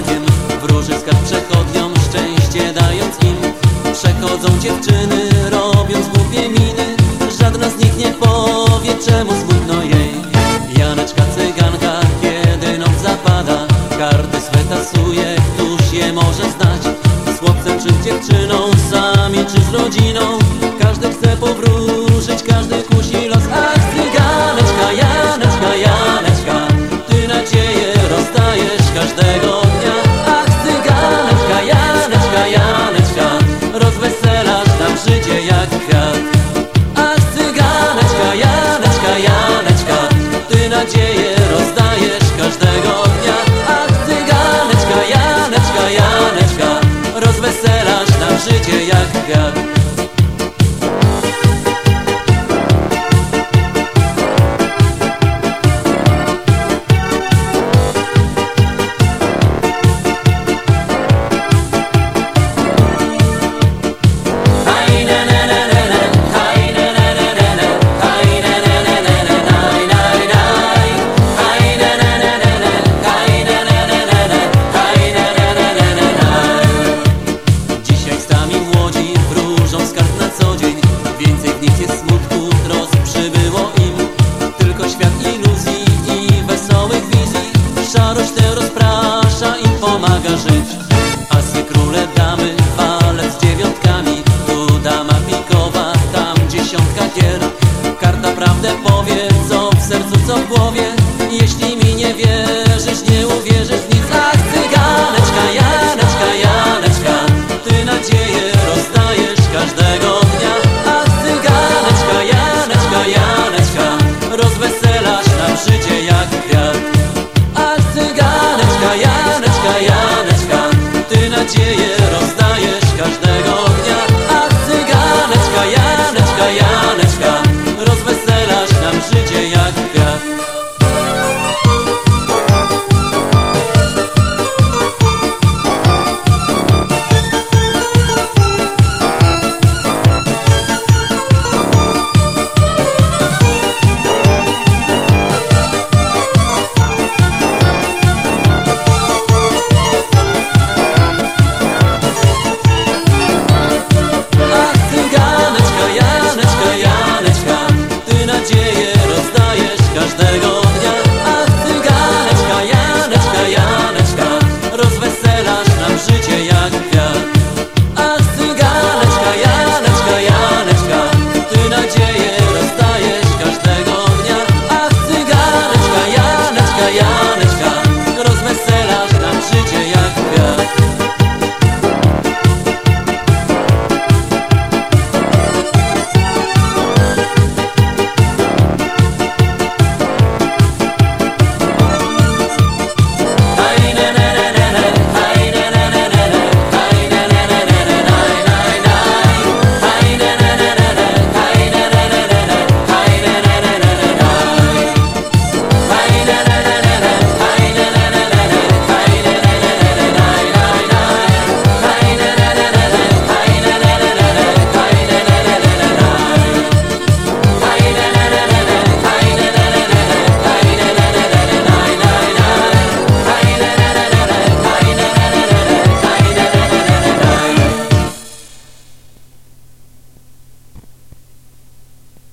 gankiem Wróży skarb przechodniom szczęście dając im. Przechodzą dziewczyny robiąc głupie miny. Żadna z nich nie powie czemu smutno jej. Janeczka cyganka kiedy noc zapada. Karty swe tasuje, któż je może znać? Z chłopcem czy z dziewczyną, sami czy z rodziną? Każdy chce powróżyć, każdy życie prawdę powie Co w sercu, co w głowie. Jeśli mi nie wierzysz, nie uwierzysz nic. Ach, cyganeczka, Janeczka, Janeczka Ty nadzieję rozdajesz każdego dnia. Ach, cyganeczka, Janeczka, Janeczka Rozweselasz nam życie jak kwiat Ach, tak, cyganeczka, Janeczka, Janeczka Ty nadzieję